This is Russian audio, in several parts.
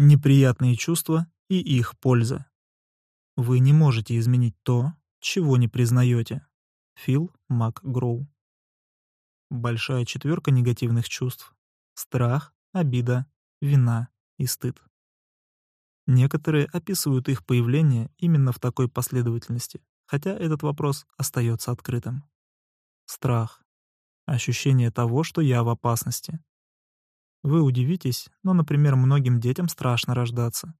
Неприятные чувства и их польза. Вы не можете изменить то, чего не признаете. Фил МакГроу. Большая четверка негативных чувств. Страх, обида, вина и стыд. Некоторые описывают их появление именно в такой последовательности, хотя этот вопрос остается открытым. Страх. Ощущение того, что я в опасности. Вы удивитесь, но, например, многим детям страшно рождаться.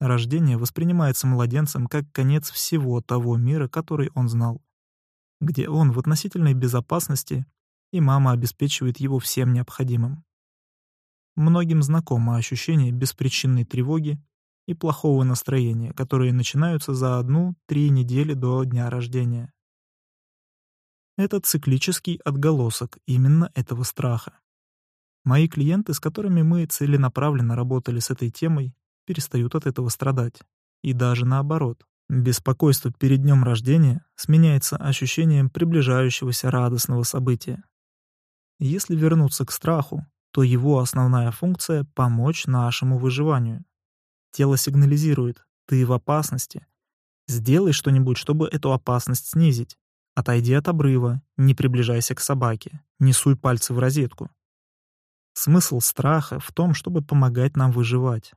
Рождение воспринимается младенцем как конец всего того мира, который он знал, где он в относительной безопасности, и мама обеспечивает его всем необходимым. Многим знакомо ощущение беспричинной тревоги и плохого настроения, которые начинаются за одну-три недели до дня рождения. Это циклический отголосок именно этого страха. Мои клиенты, с которыми мы целенаправленно работали с этой темой, перестают от этого страдать. И даже наоборот. Беспокойство перед днем рождения сменяется ощущением приближающегося радостного события. Если вернуться к страху, то его основная функция — помочь нашему выживанию. Тело сигнализирует «ты в опасности». Сделай что-нибудь, чтобы эту опасность снизить. Отойди от обрыва, не приближайся к собаке, не суй пальцы в розетку. Смысл страха в том, чтобы помогать нам выживать.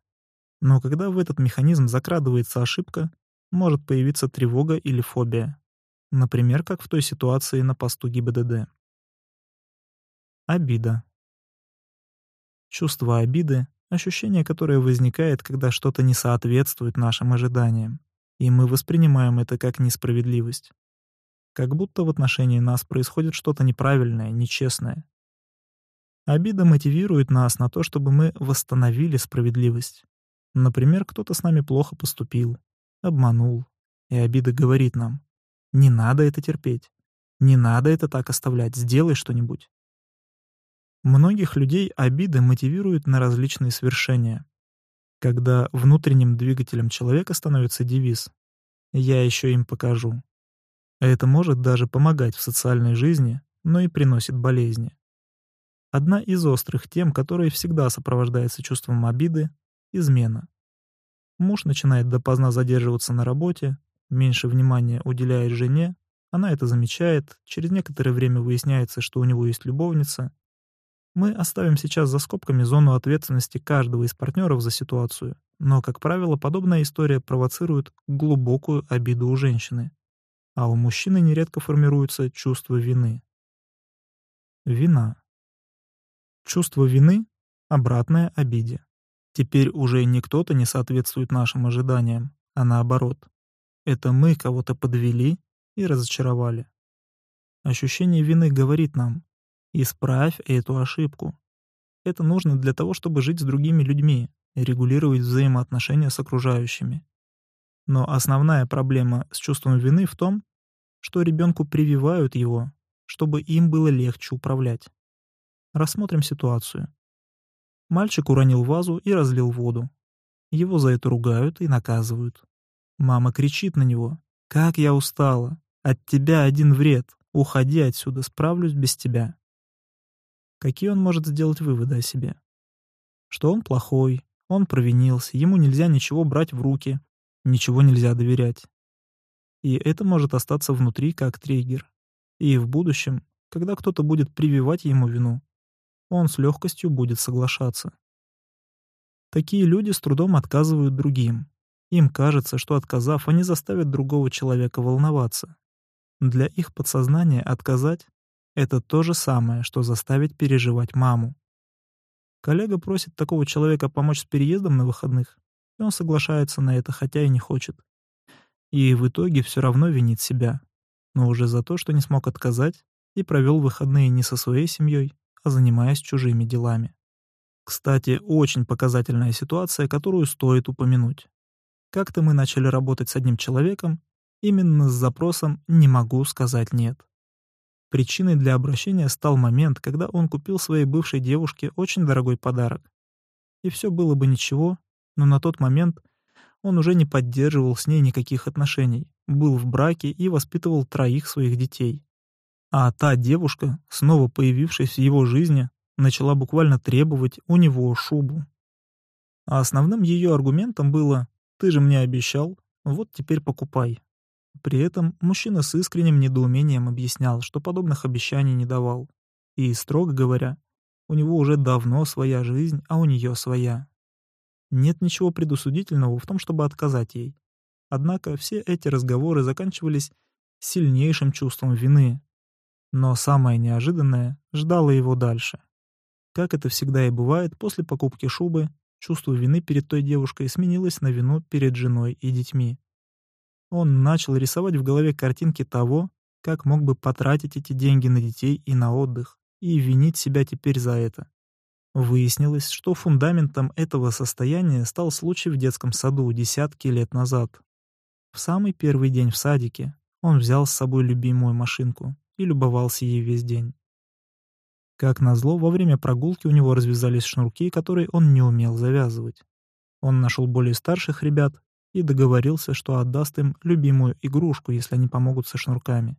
Но когда в этот механизм закрадывается ошибка, может появиться тревога или фобия. Например, как в той ситуации на посту ГИБДД. Обида. Чувство обиды — ощущение, которое возникает, когда что-то не соответствует нашим ожиданиям, и мы воспринимаем это как несправедливость. Как будто в отношении нас происходит что-то неправильное, нечестное, Обида мотивирует нас на то, чтобы мы восстановили справедливость. Например, кто-то с нами плохо поступил, обманул, и обида говорит нам, не надо это терпеть, не надо это так оставлять, сделай что-нибудь. Многих людей обиды мотивируют на различные свершения. Когда внутренним двигателем человека становится девиз «я еще им покажу». Это может даже помогать в социальной жизни, но и приносит болезни. Одна из острых тем, которая всегда сопровождается чувством обиды — измена. Муж начинает допоздна задерживаться на работе, меньше внимания уделяет жене, она это замечает, через некоторое время выясняется, что у него есть любовница. Мы оставим сейчас за скобками зону ответственности каждого из партнеров за ситуацию, но, как правило, подобная история провоцирует глубокую обиду у женщины, а у мужчины нередко формируется чувство вины. Вина. Чувство вины — обратное обиде. Теперь уже не кто-то не соответствует нашим ожиданиям, а наоборот. Это мы кого-то подвели и разочаровали. Ощущение вины говорит нам «исправь эту ошибку». Это нужно для того, чтобы жить с другими людьми и регулировать взаимоотношения с окружающими. Но основная проблема с чувством вины в том, что ребенку прививают его, чтобы им было легче управлять. Рассмотрим ситуацию. Мальчик уронил вазу и разлил воду. Его за это ругают и наказывают. Мама кричит на него. «Как я устала! От тебя один вред! Уходи отсюда, справлюсь без тебя!» Какие он может сделать выводы о себе? Что он плохой, он провинился, ему нельзя ничего брать в руки, ничего нельзя доверять. И это может остаться внутри как триггер. И в будущем, когда кто-то будет прививать ему вину, он с легкостью будет соглашаться. Такие люди с трудом отказывают другим. Им кажется, что отказав, они заставят другого человека волноваться. Для их подсознания отказать — это то же самое, что заставить переживать маму. Коллега просит такого человека помочь с переездом на выходных, и он соглашается на это, хотя и не хочет. И в итоге все равно винит себя, но уже за то, что не смог отказать и провел выходные не со своей семьей, а занимаясь чужими делами. Кстати, очень показательная ситуация, которую стоит упомянуть. Как-то мы начали работать с одним человеком именно с запросом «не могу сказать нет». Причиной для обращения стал момент, когда он купил своей бывшей девушке очень дорогой подарок. И все было бы ничего, но на тот момент он уже не поддерживал с ней никаких отношений, был в браке и воспитывал троих своих детей. А та девушка, снова появившись в его жизни, начала буквально требовать у него шубу. А основным ее аргументом было «ты же мне обещал, вот теперь покупай». При этом мужчина с искренним недоумением объяснял, что подобных обещаний не давал. И, строго говоря, у него уже давно своя жизнь, а у нее своя. Нет ничего предусудительного в том, чтобы отказать ей. Однако все эти разговоры заканчивались сильнейшим чувством вины. Но самое неожиданное ждало его дальше. Как это всегда и бывает, после покупки шубы чувство вины перед той девушкой сменилось на вину перед женой и детьми. Он начал рисовать в голове картинки того, как мог бы потратить эти деньги на детей и на отдых, и винить себя теперь за это. Выяснилось, что фундаментом этого состояния стал случай в детском саду десятки лет назад. В самый первый день в садике он взял с собой любимую машинку и любовался ей весь день. Как назло, во время прогулки у него развязались шнурки, которые он не умел завязывать. Он нашел более старших ребят и договорился, что отдаст им любимую игрушку, если они помогут со шнурками.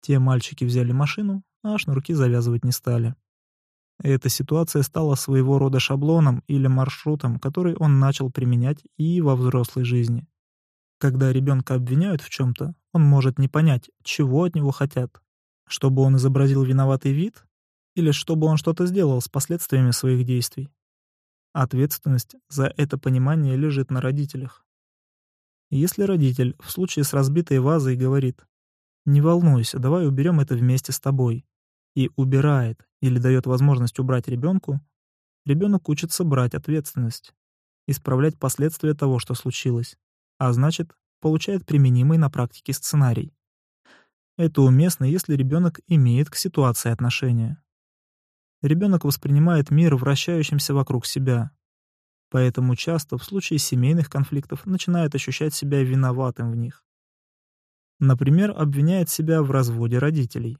Те мальчики взяли машину, а шнурки завязывать не стали. Эта ситуация стала своего рода шаблоном или маршрутом, который он начал применять и во взрослой жизни. Когда ребенка обвиняют в чем-то, он может не понять, чего от него хотят. Чтобы он изобразил виноватый вид или чтобы он что-то сделал с последствиями своих действий. Ответственность за это понимание лежит на родителях. Если родитель в случае с разбитой вазой говорит «Не волнуйся, давай уберем это вместе с тобой», и убирает или дает возможность убрать ребенку, ребенок учится брать ответственность, исправлять последствия того, что случилось, а значит, получает применимый на практике сценарий. Это уместно, если ребенок имеет к ситуации отношение. Ребенок воспринимает мир вращающимся вокруг себя, Поэтому часто в случае семейных конфликтов начинает ощущать себя виноватым в них. Например, обвиняет себя в разводе родителей.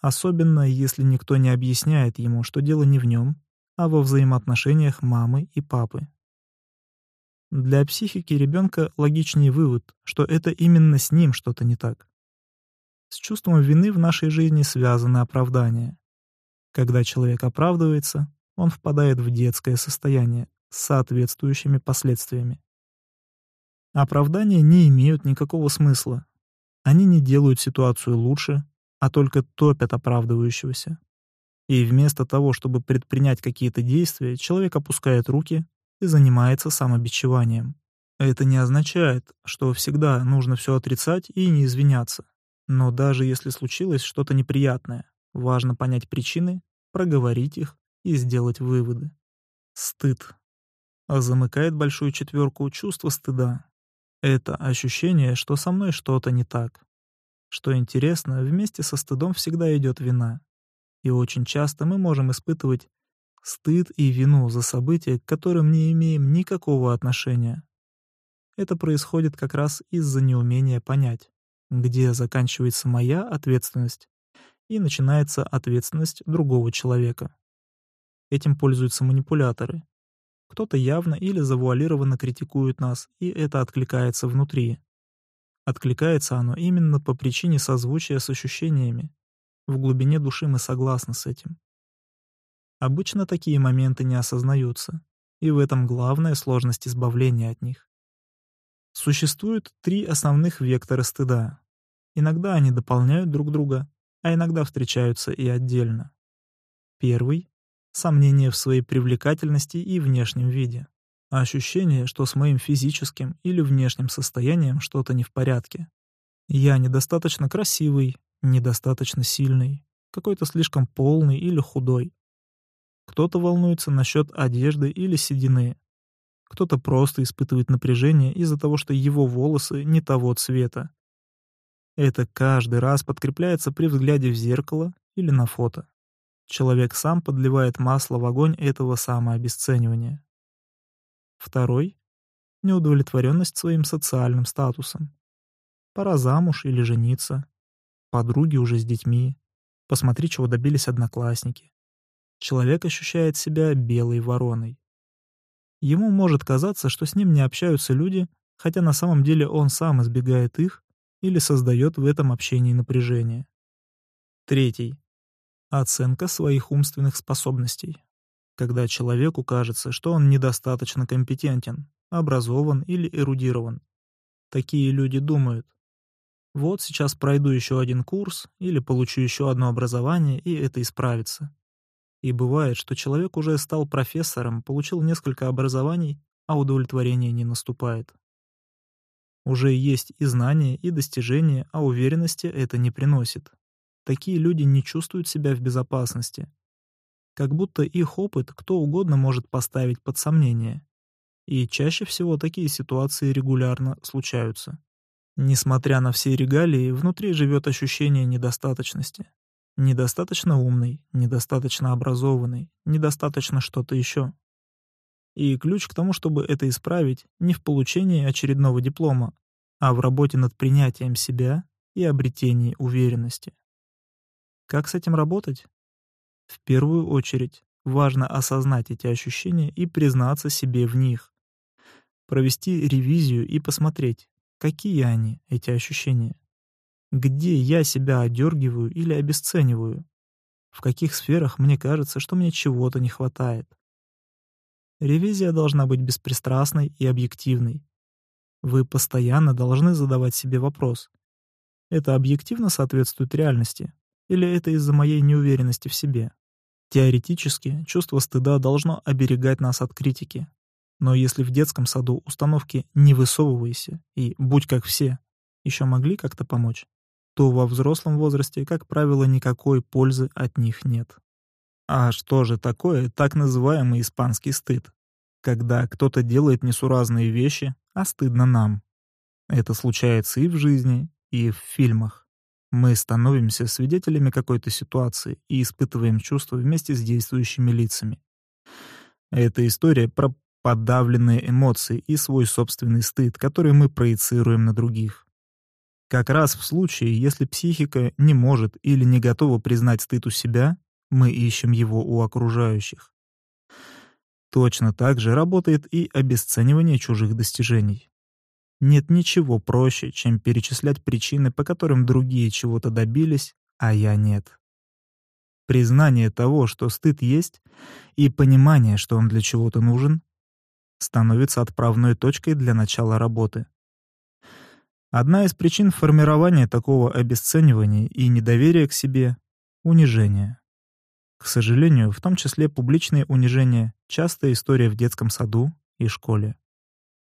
Особенно, если никто не объясняет ему, что дело не в нем, а во взаимоотношениях мамы и папы. Для психики ребенка логичнее вывод, что это именно с ним что-то не так. С чувством вины в нашей жизни связаны оправдания. Когда человек оправдывается, он впадает в детское состояние, с соответствующими последствиями. Оправдания не имеют никакого смысла. Они не делают ситуацию лучше, а только топят оправдывающегося. И вместо того, чтобы предпринять какие-то действия, человек опускает руки и занимается самобичеванием. Это не означает, что всегда нужно все отрицать и не извиняться. Но даже если случилось что-то неприятное, важно понять причины, проговорить их и сделать выводы. Стыд а замыкает большую четверку чувство стыда. Это ощущение, что со мной что-то не так. Что интересно, вместе со стыдом всегда идет вина. И очень часто мы можем испытывать стыд и вину за события, к которым не имеем никакого отношения. Это происходит как раз из-за неумения понять, где заканчивается моя ответственность и начинается ответственность другого человека. Этим пользуются манипуляторы, кто-то явно или завуалированно критикует нас, и это откликается внутри. Откликается оно именно по причине созвучия с ощущениями. В глубине души мы согласны с этим. Обычно такие моменты не осознаются, и в этом главная сложность избавления от них. Существует три основных вектора стыда. Иногда они дополняют друг друга, а иногда встречаются и отдельно. Первый сомнение в своей привлекательности и внешнем виде, а ощущение, что с моим физическим или внешним состоянием что-то не в порядке. Я недостаточно красивый, недостаточно сильный, какой-то слишком полный или худой. Кто-то волнуется насчет одежды или седины. Кто-то просто испытывает напряжение из-за того, что его волосы не того цвета. Это каждый раз подкрепляется при взгляде в зеркало или на фото. Человек сам подливает масло в огонь этого самообесценивания. Второй — неудовлетворенность своим социальным статусом. Пора замуж или жениться. Подруги уже с детьми. Посмотри, чего добились одноклассники. Человек ощущает себя белой вороной. Ему может казаться, что с ним не общаются люди, хотя на самом деле он сам избегает их или создает в этом общении напряжение. Третий Оценка своих умственных способностей. когда человеку кажется, что он недостаточно компетентен, образован или эрудирован. Такие люди думают, вот сейчас пройду еще один курс или получу еще одно образование, и это исправится. И бывает, что человек уже стал профессором, получил несколько образований, а удовлетворение не наступает. Уже есть и знания, и достижения, а уверенности это не приносит. Такие люди не чувствуют себя в безопасности. Как будто их опыт кто угодно может поставить под сомнение. И чаще всего такие ситуации регулярно случаются. Несмотря на все регалии, внутри живет ощущение недостаточности. Недостаточно умный, недостаточно образованный, недостаточно что-то еще. И ключ к тому, чтобы это исправить, не в получении очередного диплома, а в работе над принятием себя и обретении уверенности. Как с этим работать? В первую очередь, важно осознать эти ощущения и признаться себе в них. Провести ревизию и посмотреть, какие они, эти ощущения. Где я себя одергиваю или обесцениваю? В каких сферах мне кажется, что мне чего-то не хватает? Ревизия должна быть беспристрастной и объективной. Вы постоянно должны задавать себе вопрос. Это объективно соответствует реальности? Или это из-за моей неуверенности в себе? Теоретически, чувство стыда должно оберегать нас от критики. Но если в детском саду установки «не высовывайся» и «будь как все» еще могли как-то помочь, то во взрослом возрасте, как правило, никакой пользы от них нет. А что же такое так называемый испанский стыд? Когда кто-то делает несуразные вещи, а стыдно нам. Это случается и в жизни, и в фильмах. Мы становимся свидетелями какой-то ситуации и испытываем чувства вместе с действующими лицами. Это история про подавленные эмоции и свой собственный стыд, который мы проецируем на других. Как раз в случае, если психика не может или не готова признать стыд у себя, мы ищем его у окружающих. Точно так же работает и обесценивание чужих достижений. Нет ничего проще, чем перечислять причины, по которым другие чего-то добились, а я нет. Признание того, что стыд есть, и понимание, что он для чего-то нужен, становится отправной точкой для начала работы. Одна из причин формирования такого обесценивания и недоверия к себе — унижение. К сожалению, в том числе публичные унижения — частая история в детском саду и школе.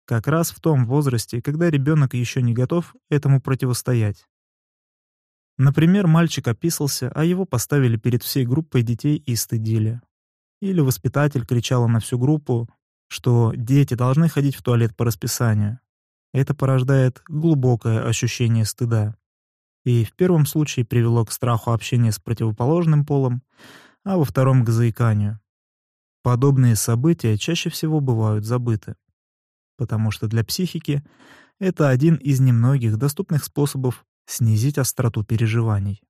Как раз в том возрасте, когда ребенок еще не готов этому противостоять. Например, мальчик описался, а его поставили перед всей группой детей и стыдили. Или воспитатель кричал на всю группу, что дети должны ходить в туалет по расписанию. Это порождает глубокое ощущение стыда. И в первом случае привело к страху общения с противоположным полом, а во втором — к заиканию. Подобные события чаще всего бывают забыты потому что для психики это один из немногих доступных способов снизить остроту переживаний.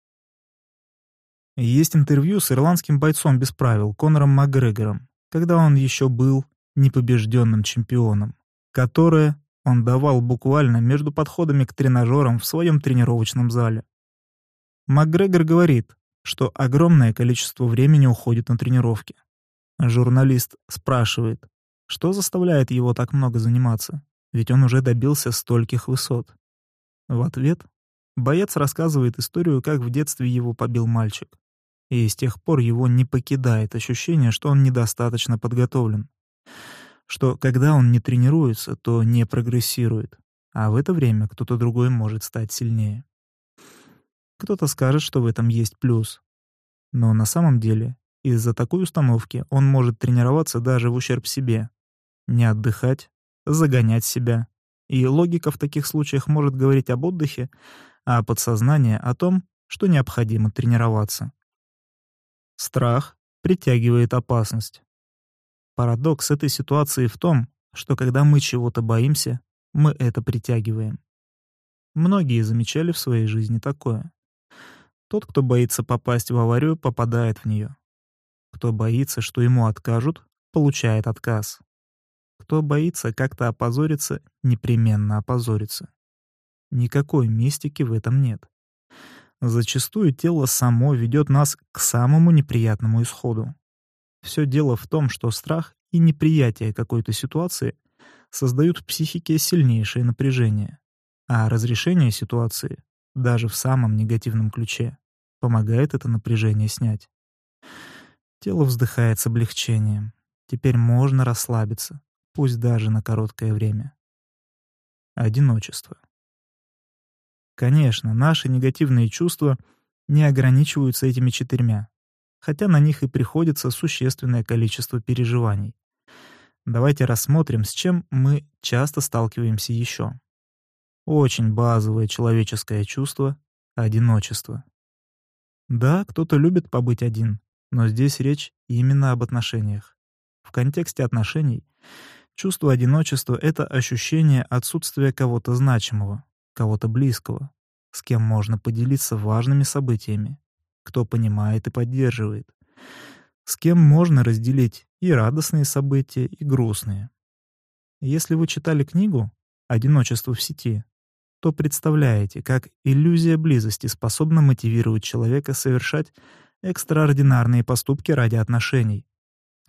Есть интервью с ирландским бойцом без правил Конором Макгрегором, когда он еще был непобежденным чемпионом, которое он давал буквально между подходами к тренажерам в своем тренировочном зале. Макгрегор говорит, что огромное количество времени уходит на тренировки. Журналист спрашивает, что заставляет его так много заниматься? Ведь он уже добился стольких высот. В ответ боец рассказывает историю, как в детстве его побил мальчик. И с тех пор его не покидает ощущение, что он недостаточно подготовлен. Что когда он не тренируется, то не прогрессирует. А в это время кто-то другой может стать сильнее. Кто-то скажет, что в этом есть плюс. Но на самом деле из-за такой установки он может тренироваться даже в ущерб себе, не отдыхать, загонять себя. И логика в таких случаях может говорить об отдыхе, а подсознание — о том, что необходимо тренироваться. Страх притягивает опасность. Парадокс этой ситуации в том, что когда мы чего-то боимся, мы это притягиваем. Многие замечали в своей жизни такое. Тот, кто боится попасть в аварию, попадает в нее. Кто боится, что ему откажут, получает отказ. Кто боится как-то опозориться, непременно опозорится. Никакой мистики в этом нет. Зачастую тело само ведет нас к самому неприятному исходу. Все дело в том, что страх и неприятие какой-то ситуации создают в психике сильнейшее напряжение, а разрешение ситуации, даже в самом негативном ключе, помогает это напряжение снять. Тело вздыхает с облегчением. Теперь можно расслабиться, пусть даже на короткое время. Одиночество. Конечно, наши негативные чувства не ограничиваются этими четырьмя, хотя на них и приходится существенное количество переживаний. Давайте рассмотрим, с чем мы часто сталкиваемся еще. Очень базовое человеческое чувство — одиночество. Да, кто-то любит побыть один, но здесь речь именно об отношениях. В контексте отношений чувство одиночества — это ощущение отсутствия кого-то значимого, кого-то близкого, с кем можно поделиться важными событиями, кто понимает и поддерживает, с кем можно разделить и радостные события, и грустные. Если вы читали книгу «Одиночество в сети», то представляете, как иллюзия близости способна мотивировать человека совершать экстраординарные поступки ради отношений,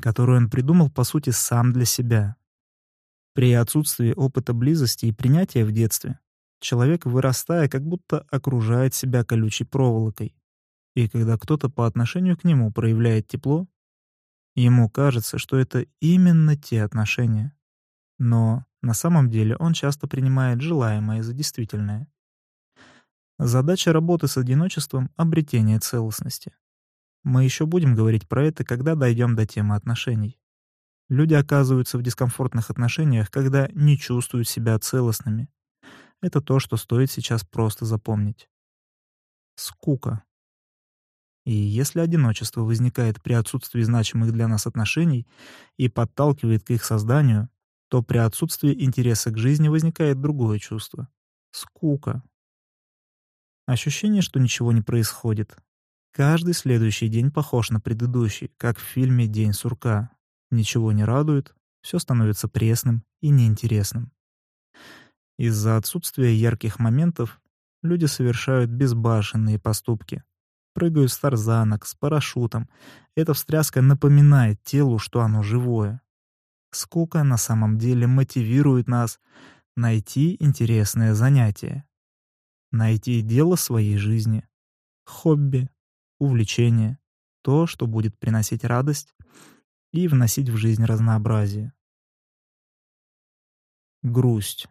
которые он придумал, по сути, сам для себя. При отсутствии опыта близости и принятия в детстве человек, вырастая, как будто окружает себя колючей проволокой. И когда кто-то по отношению к нему проявляет тепло, ему кажется, что это именно те отношения. Но на самом деле он часто принимает желаемое за действительное. Задача работы с одиночеством — обретение целостности. Мы еще будем говорить про это, когда дойдем до темы отношений. Люди оказываются в дискомфортных отношениях, когда не чувствуют себя целостными. Это то, что стоит сейчас просто запомнить. Скука. И если одиночество возникает при отсутствии значимых для нас отношений и подталкивает к их созданию, то при отсутствии интереса к жизни возникает другое чувство — скука. Ощущение, что ничего не происходит, Каждый следующий день похож на предыдущий, как в фильме «День сурка». Ничего не радует, все становится пресным и неинтересным. Из-за отсутствия ярких моментов люди совершают безбашенные поступки. Прыгают с тарзанок, с парашютом. Эта встряска напоминает телу, что оно живое. Скука на самом деле мотивирует нас найти интересное занятие. Найти дело своей жизни. Хобби, увлечение, то, что будет приносить радость и вносить в жизнь разнообразие. Грусть.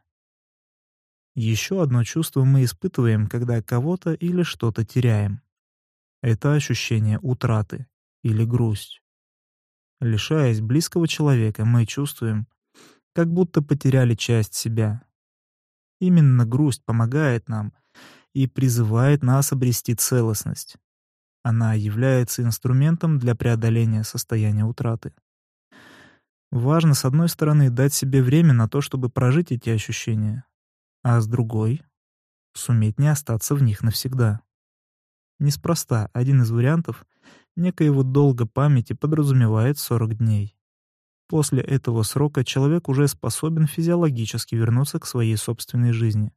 Еще одно чувство мы испытываем, когда кого-то или что-то теряем. Это ощущение утраты или грусть. Лишаясь близкого человека, мы чувствуем, как будто потеряли часть себя. Именно грусть помогает нам и призывает нас обрести целостность. Она является инструментом для преодоления состояния утраты. Важно, с одной стороны, дать себе время на то, чтобы прожить эти ощущения, а с другой — суметь не остаться в них навсегда. Неспроста один из вариантов некоего долга памяти подразумевает 40 дней. После этого срока человек уже способен физиологически вернуться к своей собственной жизни.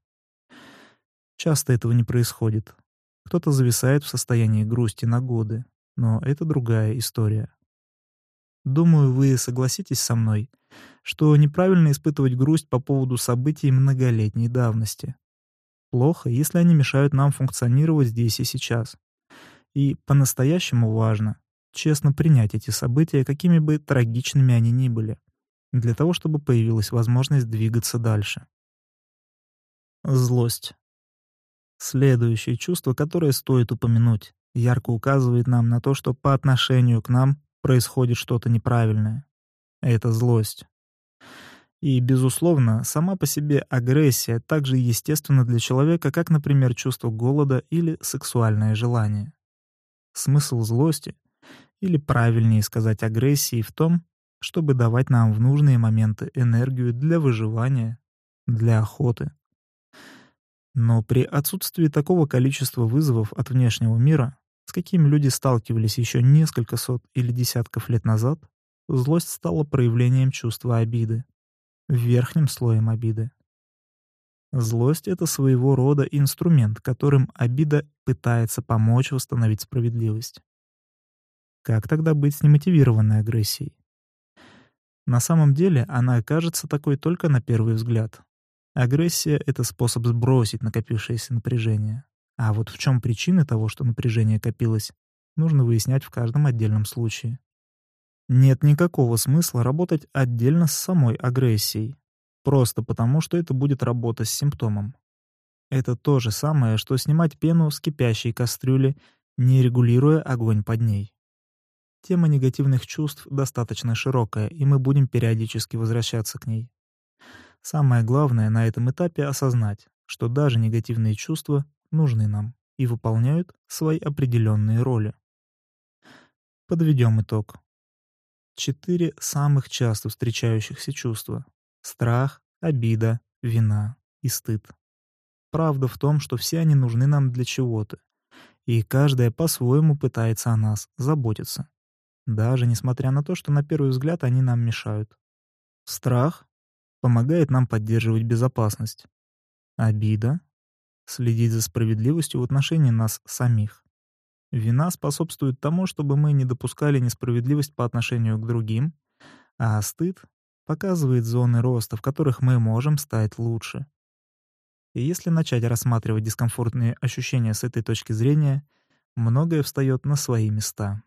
Часто этого не происходит, кто-то зависает в состоянии грусти на годы, но это другая история. Думаю, вы согласитесь со мной, что неправильно испытывать грусть по поводу событий многолетней давности. Плохо, если они мешают нам функционировать здесь и сейчас. И по-настоящему важно честно принять эти события, какими бы трагичными они ни были, для того, чтобы появилась возможность двигаться дальше. Злость. Следующее чувство, которое стоит упомянуть, ярко указывает нам на то, что по отношению к нам происходит что-то неправильное. Это злость. И, безусловно, сама по себе агрессия так же естественна для человека, как, например, чувство голода или сексуальное желание. Смысл злости, или правильнее сказать агрессии, в том, чтобы давать нам в нужные моменты энергию для выживания, для охоты. Но при отсутствии такого количества вызовов от внешнего мира, с какими люди сталкивались еще несколько сот или десятков лет назад, злость стала проявлением чувства обиды, верхним слоем обиды. Злость — это своего рода инструмент, которым обида пытается помочь восстановить справедливость. Как тогда быть с немотивированной агрессией? На самом деле она кажется такой только на первый взгляд. Агрессия — это способ сбросить накопившееся напряжение. А вот в чем причины того, что напряжение копилось, нужно выяснять в каждом отдельном случае. Нет никакого смысла работать отдельно с самой агрессией, просто потому, что это будет работа с симптомом. Это то же самое, что снимать пену с кипящей кастрюли, не регулируя огонь под ней. Тема негативных чувств достаточно широкая, и мы будем периодически возвращаться к ней. Самое главное на этом этапе осознать, что даже негативные чувства нужны нам и выполняют свои определенные роли. Подведем итог. Четыре самых часто встречающихся чувства — страх, обида, вина и стыд. Правда в том, что все они нужны нам для чего-то, и каждая по-своему пытается о нас заботиться. Даже несмотря на то, что на первый взгляд они нам мешают. Страх помогает нам поддерживать безопасность. Обида — следить за справедливостью в отношении нас самих. Вина способствует тому, чтобы мы не допускали несправедливость по отношению к другим, а стыд показывает зоны роста, в которых мы можем стать лучше. И если начать рассматривать дискомфортные ощущения с этой точки зрения, многое встает на свои места.